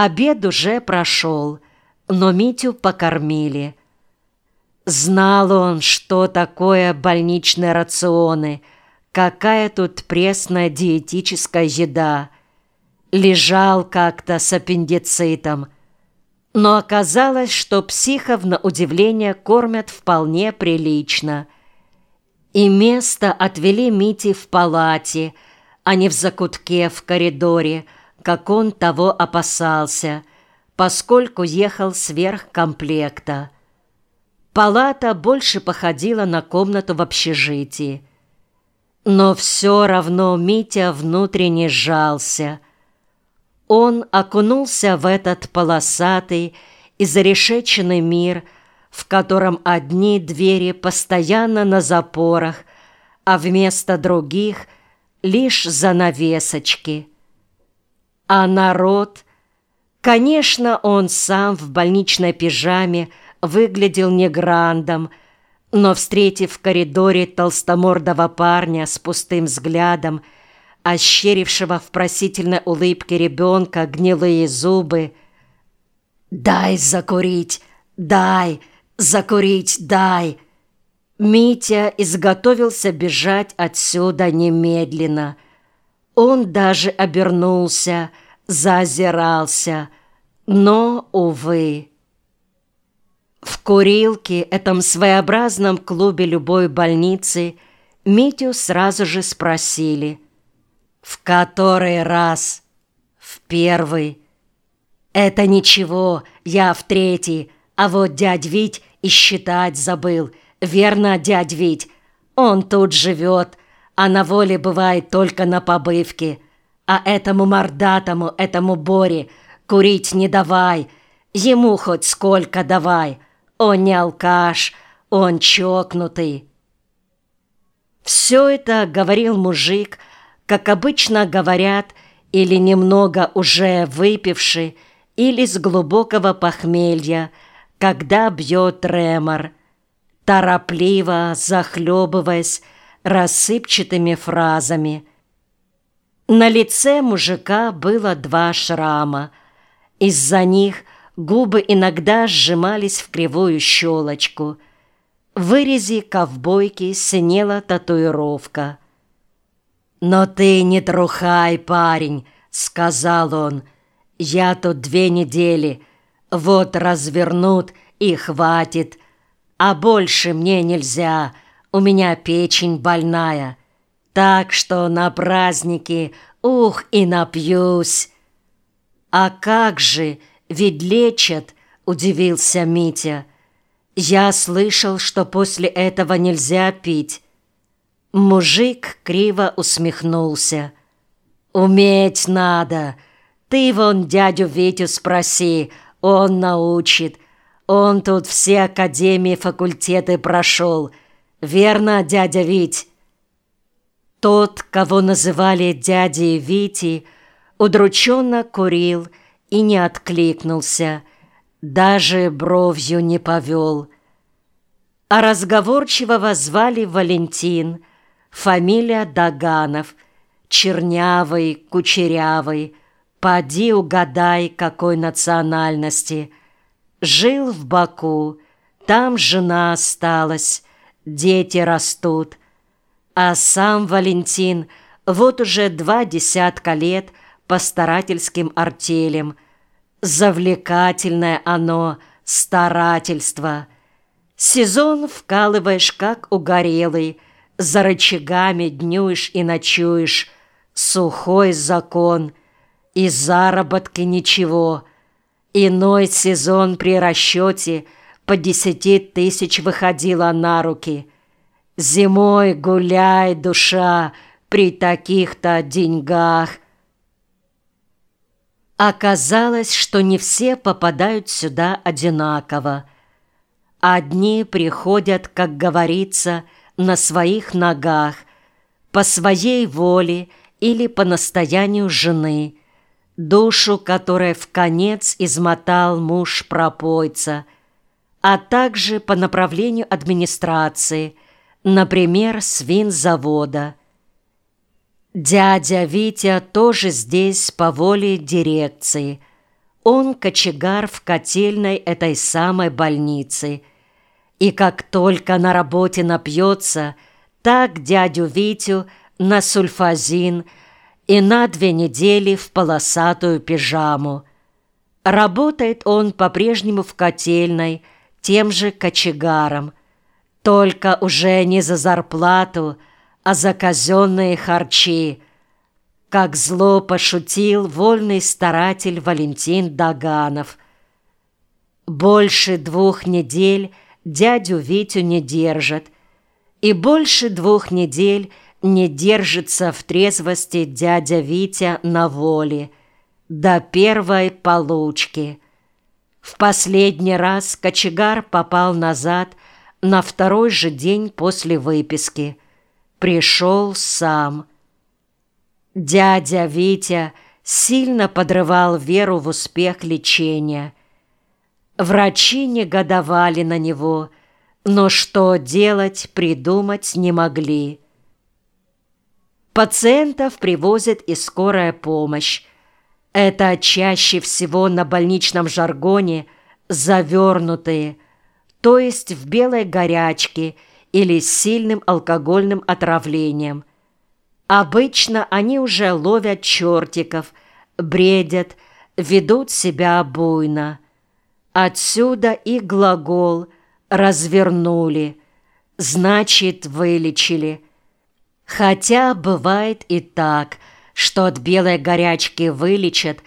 Обед уже прошел, но Митю покормили. Знал он, что такое больничные рационы, какая тут пресная диетическая еда. Лежал как-то с аппендицитом. Но оказалось, что психов на удивление кормят вполне прилично. И место отвели Мите в палате, а не в закутке в коридоре – как он того опасался, поскольку ехал сверх комплекта. Палата больше походила на комнату в общежитии. Но все равно Митя внутренне сжался. Он окунулся в этот полосатый и зарешеченный мир, в котором одни двери постоянно на запорах, а вместо других лишь занавесочки – а народ... Конечно, он сам в больничной пижаме выглядел не грандом, но, встретив в коридоре толстомордого парня с пустым взглядом, ощерившего в просительной улыбке ребенка гнилые зубы, «Дай закурить! Дай! Закурить! Дай!» Митя изготовился бежать отсюда немедленно – он даже обернулся, зазирался, но, увы. В курилке, этом своеобразном клубе любой больницы, Митю сразу же спросили. «В который раз?» «В первый». «Это ничего, я в третий, а вот дядь Вить и считать забыл. Верно, дядь Вить? Он тут живет, а на воле бывает только на побывке. А этому мордатому, этому Боре курить не давай, ему хоть сколько давай. Он не алкаш, он чокнутый. Все это говорил мужик, как обычно говорят, или немного уже выпивший, или с глубокого похмелья, когда бьет ремор. Торопливо, захлебываясь, рассыпчатыми фразами. На лице мужика было два шрама. Из-за них губы иногда сжимались в кривую щелочку. В вырезе ковбойки синела татуировка. «Но ты не трухай, парень», — сказал он. «Я тут две недели. Вот развернут и хватит. А больше мне нельзя» у меня печень больная, так что на праздники, ух, и напьюсь. А как же, ведь лечат, удивился Митя. Я слышал, что после этого нельзя пить. Мужик криво усмехнулся. «Уметь надо. Ты вон дядю Витю спроси, он научит. Он тут все академии, факультеты прошел». Верно, дядя Вить. Тот, кого называли дядей Вити, удрученно курил и не откликнулся, даже бровью не повел. А разговорчивого звали Валентин, фамилия Даганов, чернявый, кучерявый, поди угадай, какой национальности. Жил в Баку, там жена осталась, дети растут. А сам Валентин вот уже два десятка лет по старательским артелям. Завлекательное оно, старательство. Сезон вкалываешь, как угорелый, за рычагами днюешь и ночуешь. Сухой закон, и заработки ничего. Иной сезон при расчете – по десяти тысяч выходила на руки. Зимой гуляй, душа, при таких-то деньгах. Оказалось, что не все попадают сюда одинаково. Одни приходят, как говорится, на своих ногах, по своей воле или по настоянию жены, душу которой в конец измотал муж-пропойца – а также по направлению администрации, например, свинзавода. Дядя Витя тоже здесь по воле дирекции. он кочегар в котельной этой самой больницы. И как только на работе напьется, так дядю Витю на сульфазин и на две недели в полосатую пижаму. Работает он по-прежнему в котельной, тем же кочегаром, только уже не за зарплату, а за казенные харчи, как зло пошутил вольный старатель Валентин Даганов. Больше двух недель дядю Витю не держат, и больше двух недель не держится в трезвости дядя Витя на воле до первой получки. В последний раз кочегар попал назад на второй же день после выписки. Пришел сам – Дядя Витя сильно подрывал веру в успех лечения. Врачи негодовали на него, но что делать, придумать не могли. Пациентов привозят и скорая помощь. Это чаще всего на больничном жаргоне завернутые, то есть в белой горячке или с сильным алкогольным отравлением. Обычно они уже ловят чертиков, бредят, ведут себя буйно. Отсюда и глагол «развернули», значит, вылечили. Хотя бывает и так, что от белой горячки вылечат,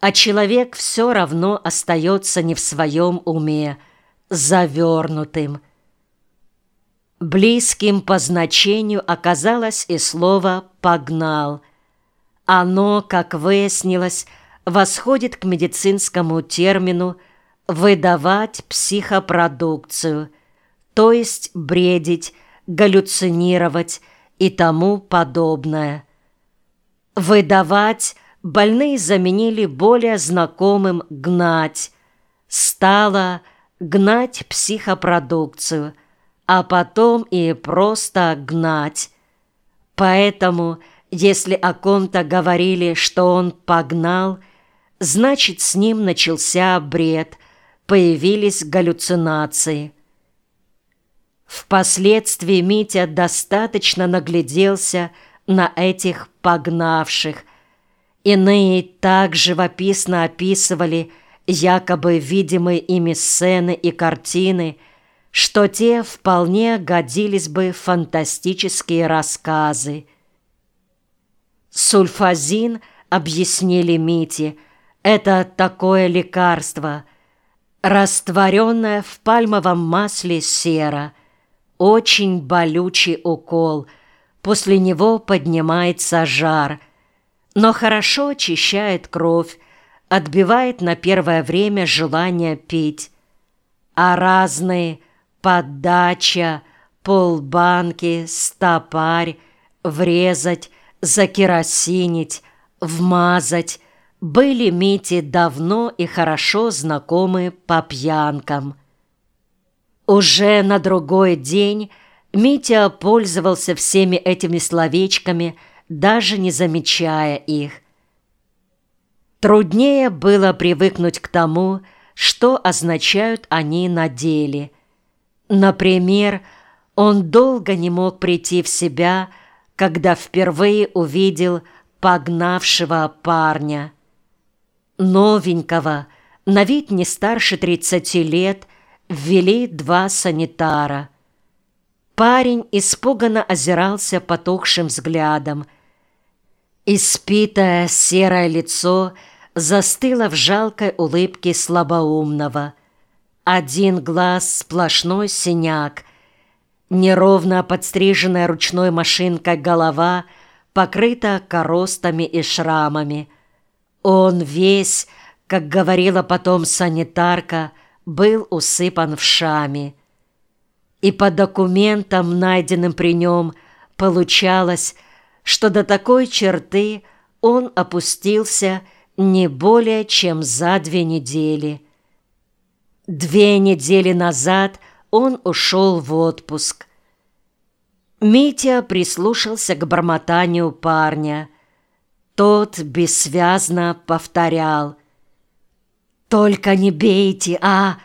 а человек все равно остается не в своем уме, завернутым. Близким по значению оказалось и слово «погнал». Оно, как выяснилось, восходит к медицинскому термину «выдавать психопродукцию», то есть бредить, галлюцинировать и тому подобное. Выдавать больные заменили более знакомым «гнать». Стало «гнать психопродукцию», а потом и просто гнать. Поэтому, если о ком-то говорили, что он погнал, значит, с ним начался бред, появились галлюцинации. Впоследствии Митя достаточно нагляделся на этих погнавших. Иные так живописно описывали якобы видимые ими сцены и картины – что те вполне годились бы фантастические рассказы. Сульфазин, объяснили Мите, это такое лекарство, растворенное в пальмовом масле сера, очень болючий укол, после него поднимается жар, но хорошо очищает кровь, отбивает на первое время желание пить, а разные – подача, полбанки, стопарь, врезать, закеросинить, вмазать были Мите давно и хорошо знакомы по пьянкам. Уже на другой день Митя пользовался всеми этими словечками, даже не замечая их. Труднее было привыкнуть к тому, что означают они на деле – Например, он долго не мог прийти в себя, когда впервые увидел погнавшего парня. Новенького, на вид не старше тридцати лет, ввели два санитара. Парень испуганно озирался потухшим взглядом. Испитое серое лицо застыло в жалкой улыбке слабоумного – один глаз сплошной синяк, неровно подстриженная ручной машинкой голова покрыта коростами и шрамами. Он весь, как говорила потом санитарка, был усыпан вшами. И по документам, найденным при нем, получалось, что до такой черты он опустился не более чем за две недели – Две недели назад он ушел в отпуск. Митя прислушался к бормотанию парня. Тот бессвязно повторял. Только не бейте, а!»